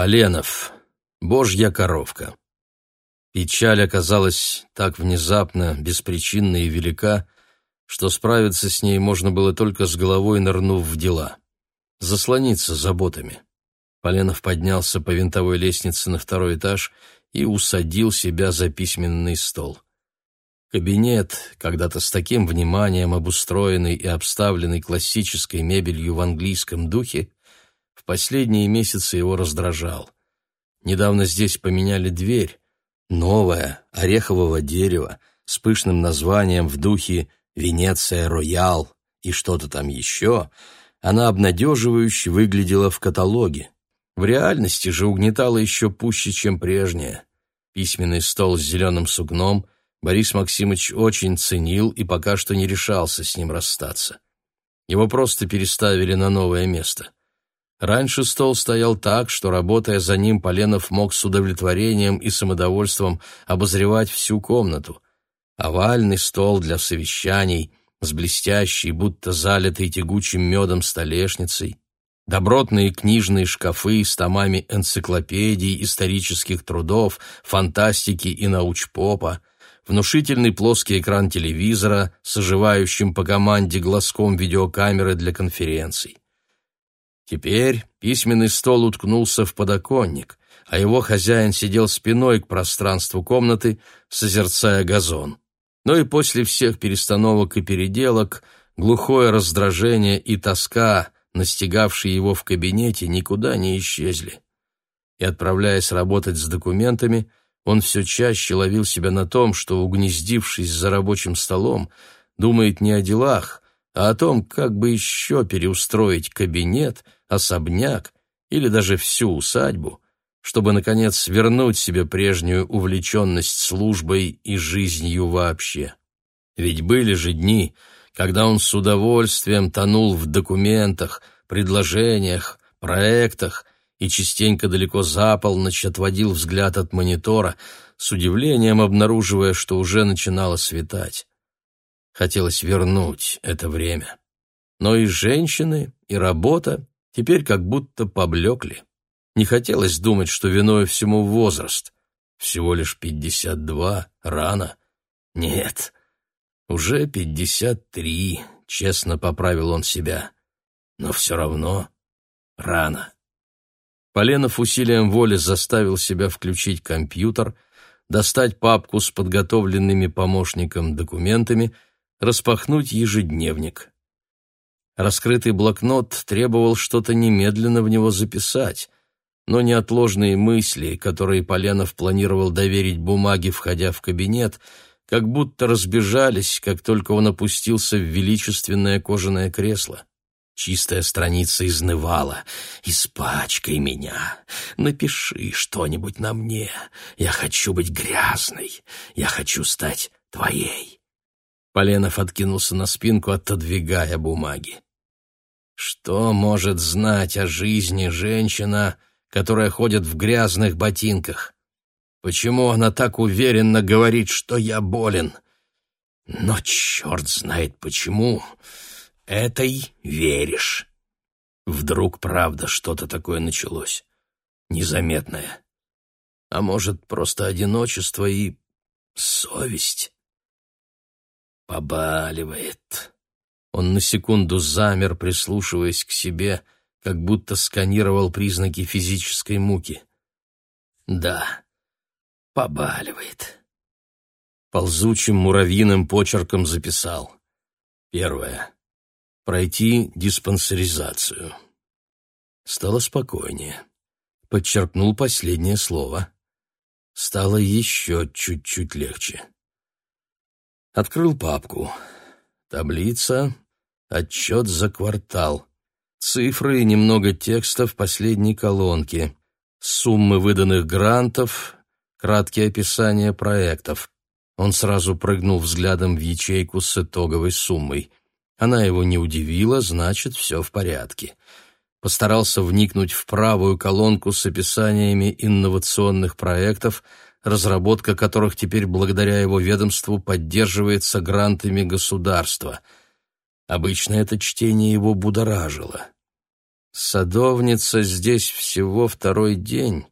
Поленов. Божья коровка. Печаль оказалась так внезапно, беспричинна и велика, что справиться с ней можно было только с головой нырнув в дела. Заслониться заботами. Поленов поднялся по винтовой лестнице на второй этаж и усадил себя за письменный стол. Кабинет, когда-то с таким вниманием обустроенный и обставленный классической мебелью в английском духе, последние месяцы его раздражал. Недавно здесь поменяли дверь, новая, орехового дерева, с пышным названием в духе «Венеция Роял» и что-то там еще, она обнадеживающе выглядела в каталоге. В реальности же угнетала еще пуще, чем прежняя. Письменный стол с зеленым сугном Борис Максимович очень ценил и пока что не решался с ним расстаться. Его просто переставили на новое место. Раньше стол стоял так, что, работая за ним, Поленов мог с удовлетворением и самодовольством обозревать всю комнату. Овальный стол для совещаний, с блестящей, будто залитой тягучим медом столешницей, добротные книжные шкафы с томами энциклопедий, исторических трудов, фантастики и научпопа, внушительный плоский экран телевизора с оживающим по команде глазком видеокамеры для конференций. Теперь письменный стол уткнулся в подоконник, а его хозяин сидел спиной к пространству комнаты, созерцая газон. Но и после всех перестановок и переделок глухое раздражение и тоска, настигавшие его в кабинете, никуда не исчезли. И, отправляясь работать с документами, он все чаще ловил себя на том, что, угнездившись за рабочим столом, думает не о делах, а о том, как бы еще переустроить кабинет — особняк или даже всю усадьбу, чтобы, наконец, вернуть себе прежнюю увлеченность службой и жизнью вообще. Ведь были же дни, когда он с удовольствием тонул в документах, предложениях, проектах и частенько далеко за полночь отводил взгляд от монитора, с удивлением обнаруживая, что уже начинало светать. Хотелось вернуть это время. Но и женщины, и работа теперь как будто поблекли. Не хотелось думать, что виной всему возраст. Всего лишь пятьдесят два, рано. Нет, уже пятьдесят три, честно поправил он себя. Но все равно рано. Поленов усилием воли заставил себя включить компьютер, достать папку с подготовленными помощником документами, распахнуть ежедневник. Раскрытый блокнот требовал что-то немедленно в него записать, но неотложные мысли, которые Поленов планировал доверить бумаге, входя в кабинет, как будто разбежались, как только он опустился в величественное кожаное кресло. Чистая страница изнывала. «Испачкай меня. Напиши что-нибудь на мне. Я хочу быть грязной. Я хочу стать твоей». Поленов откинулся на спинку, отодвигая бумаги. Что может знать о жизни женщина, которая ходит в грязных ботинках? Почему она так уверенно говорит, что я болен? Но черт знает почему. Этой веришь. Вдруг правда что-то такое началось. Незаметное. А может, просто одиночество и совесть? Побаливает. Он на секунду замер, прислушиваясь к себе, как будто сканировал признаки физической муки. Да, побаливает. Ползучим муравьиным почерком записал. Первое. Пройти диспансеризацию. Стало спокойнее. Подчеркнул последнее слово. Стало еще чуть-чуть легче. Открыл папку. Таблица, отчет за квартал. Цифры и немного текста в последней колонке. Суммы выданных грантов, краткие описания проектов. Он сразу прыгнул взглядом в ячейку с итоговой суммой. Она его не удивила, значит, все в порядке. Постарался вникнуть в правую колонку с описаниями инновационных проектов, разработка которых теперь благодаря его ведомству поддерживается грантами государства. Обычно это чтение его будоражило. Садовница здесь всего второй день,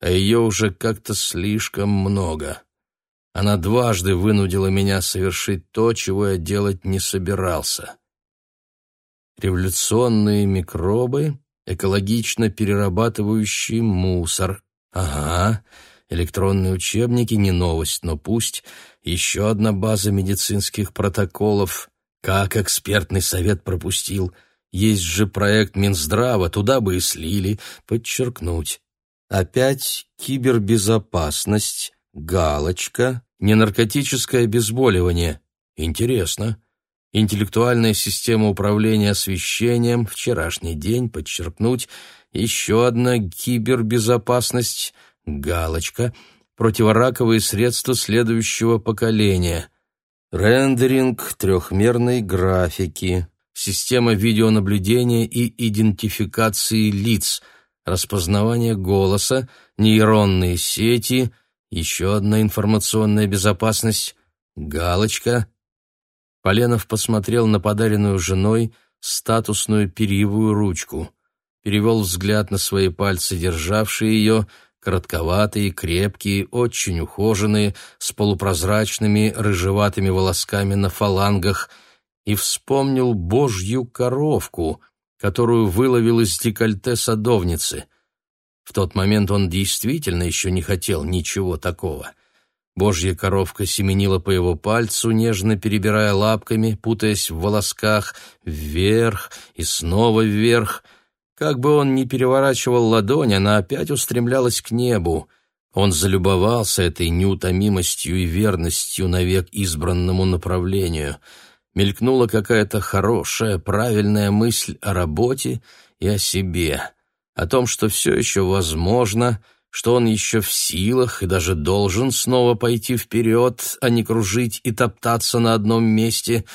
а ее уже как-то слишком много. Она дважды вынудила меня совершить то, чего я делать не собирался. Революционные микробы, экологично перерабатывающий мусор. Ага, электронные учебники не новость, но пусть. Еще одна база медицинских протоколов. Как экспертный совет пропустил. Есть же проект Минздрава, туда бы и слили. Подчеркнуть. Опять кибербезопасность, галочка, ненаркотическое обезболивание. Интересно. Интеллектуальная система управления освещением, вчерашний день, подчеркнуть, еще одна кибербезопасность, галочка, противораковые средства следующего поколения, рендеринг трехмерной графики, система видеонаблюдения и идентификации лиц, распознавание голоса, нейронные сети, еще одна информационная безопасность, галочка. Поленов посмотрел на подаренную женой статусную перьевую ручку, перевел взгляд на свои пальцы, державшие ее, коротковатые, крепкие, очень ухоженные, с полупрозрачными рыжеватыми волосками на фалангах, и вспомнил божью коровку, которую выловил из декольте садовницы. В тот момент он действительно еще не хотел ничего такого. Божья коровка семенила по его пальцу, нежно перебирая лапками, путаясь в волосках, вверх и снова вверх — как бы он ни переворачивал ладонь, она опять устремлялась к небу. Он залюбовался этой неутомимостью и верностью навек избранному направлению. Мелькнула какая-то хорошая, правильная мысль о работе и о себе, о том, что все еще возможно, что он еще в силах и даже должен снова пойти вперед, а не кружить и топтаться на одном месте.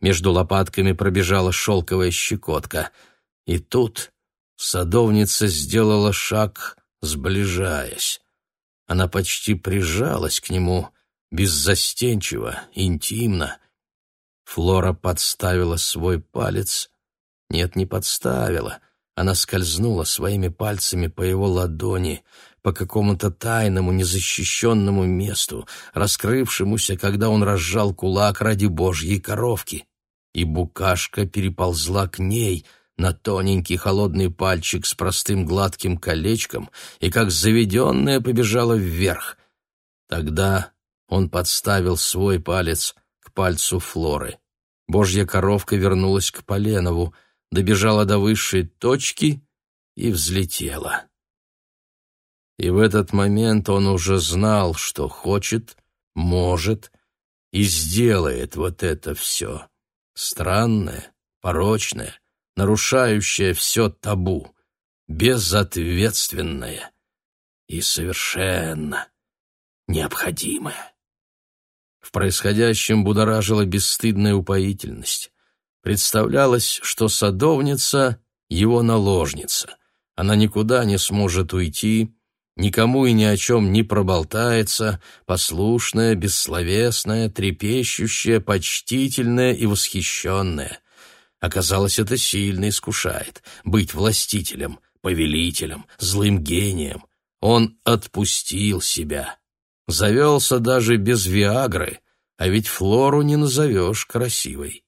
Между лопатками пробежала шелковая щекотка. И тут Садовница сделала шаг, сближаясь. Она почти прижалась к нему, беззастенчиво, интимно. Флора подставила свой палец. Нет, не подставила. Она скользнула своими пальцами по его ладони, по какому-то тайному, незащищенному месту, раскрывшемуся, когда он разжал кулак ради божьей коровки. И букашка переползла к ней — на тоненький холодный пальчик с простым гладким колечком и как заведенная побежала вверх. Тогда он подставил свой палец к пальцу Флоры. Божья коровка вернулась к Поленову, добежала до высшей точки и взлетела. И в этот момент он уже знал, что хочет, может и сделает вот это все. Странное, порочное, нарушающее все табу, безответственное и совершенно необходимое. В происходящем будоражила бесстыдная упоительность. Представлялось, что садовница — его наложница. Она никуда не сможет уйти, никому и ни о чем не проболтается, послушная, бессловесная, трепещущая, почтительная и восхищенная. Оказалось, это сильно искушает — быть властителем, повелителем, злым гением. Он отпустил себя. Завелся даже без Виагры, а ведь Флору не назовешь красивой.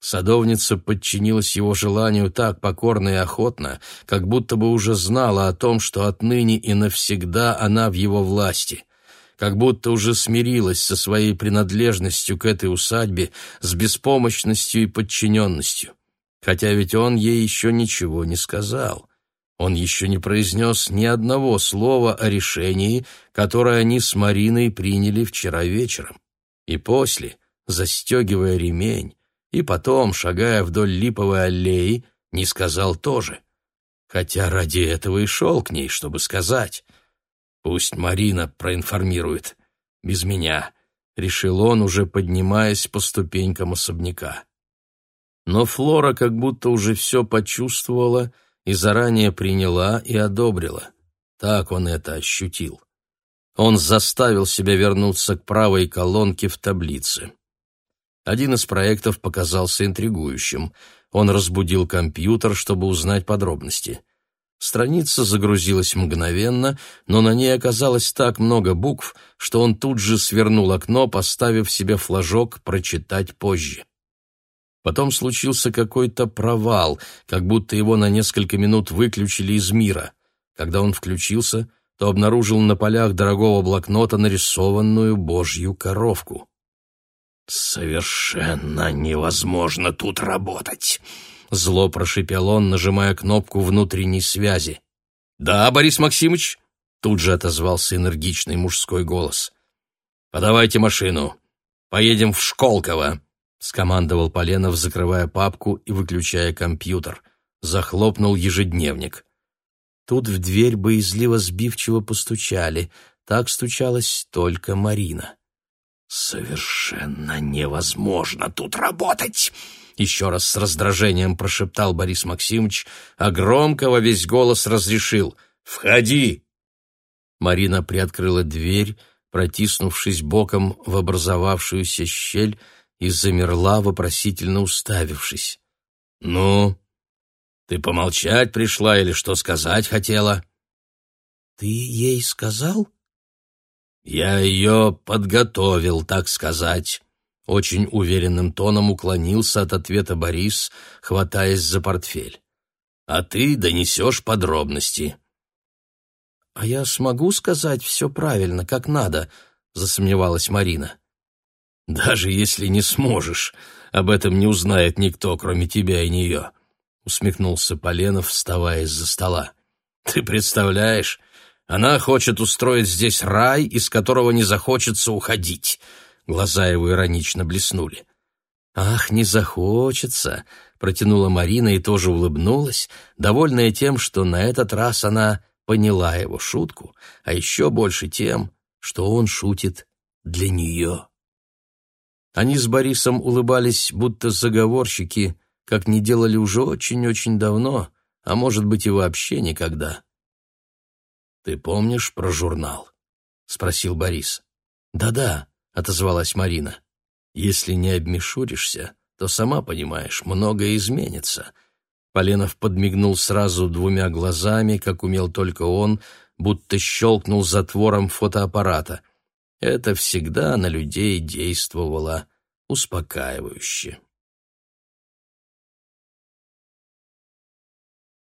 Садовница подчинилась его желанию так покорно и охотно, как будто бы уже знала о том, что отныне и навсегда она в его власти — как будто уже смирилась со своей принадлежностью к этой усадьбе, с беспомощностью и подчиненностью. Хотя ведь он ей еще ничего не сказал. Он еще не произнес ни одного слова о решении, которое они с Мариной приняли вчера вечером. И после, застегивая ремень, и потом, шагая вдоль липовой аллеи, не сказал тоже. Хотя ради этого и шел к ней, чтобы сказать. Пусть Марина проинформирует. Без меня, — решил он, уже поднимаясь по ступенькам особняка. Но Флора как будто уже все почувствовала и заранее приняла и одобрила. Так он это ощутил. Он заставил себя вернуться к правой колонке в таблице. Один из проектов показался интригующим. Он разбудил компьютер, чтобы узнать подробности. Страница загрузилась мгновенно, но на ней оказалось так много букв, что он тут же свернул окно, поставив себе флажок «Прочитать позже». Потом случился какой-то провал, как будто его на несколько минут выключили из мира. Когда он включился, то обнаружил на полях дорогого блокнота нарисованную божью коровку. «Совершенно невозможно тут работать!» Зло прошипел он, нажимая кнопку внутренней связи. «Да, Борис Максимович?» Тут же отозвался энергичный мужской голос. «Подавайте машину. Поедем в Школково», — скомандовал Поленов, закрывая папку и выключая компьютер. Захлопнул ежедневник. Тут в дверь боязливо сбивчиво постучали. Так стучалась только Марина. «Совершенно невозможно тут работать!» Еще раз с раздражением прошептал Борис Максимович, а громко во весь голос разрешил «Входи!». Марина приоткрыла дверь, протиснувшись боком в образовавшуюся щель, и замерла, вопросительно уставившись. «Ну, ты помолчать пришла или что сказать хотела?» «Ты ей сказал?» «Я ее подготовил, так сказать», — очень уверенным тоном уклонился от ответа Борис, хватаясь за портфель. «А ты донесешь подробности». «А я смогу сказать все правильно, как надо?» — засомневалась Марина. «Даже если не сможешь, об этом не узнает никто, кроме тебя и нее», — усмехнулся Поленов, вставая из-за стола. «Ты представляешь, она хочет устроить здесь рай, из которого не захочется уходить». Глаза его иронично блеснули. «Ах, не захочется!» — протянула Марина и тоже улыбнулась, довольная тем, что на этот раз она поняла его шутку, а еще больше тем, что он шутит для нее. Они с Борисом улыбались, будто заговорщики, как не делали уже очень-очень давно, а может быть и вообще никогда. «Ты помнишь про журнал?» — спросил Борис. «Да-да», — отозвалась Марина. «Если не обмешуришься, то, сама понимаешь, многое изменится». Поленов подмигнул сразу двумя глазами, как умел только он, будто щелкнул затвором фотоаппарата. Это всегда на людей действовало успокаивающе.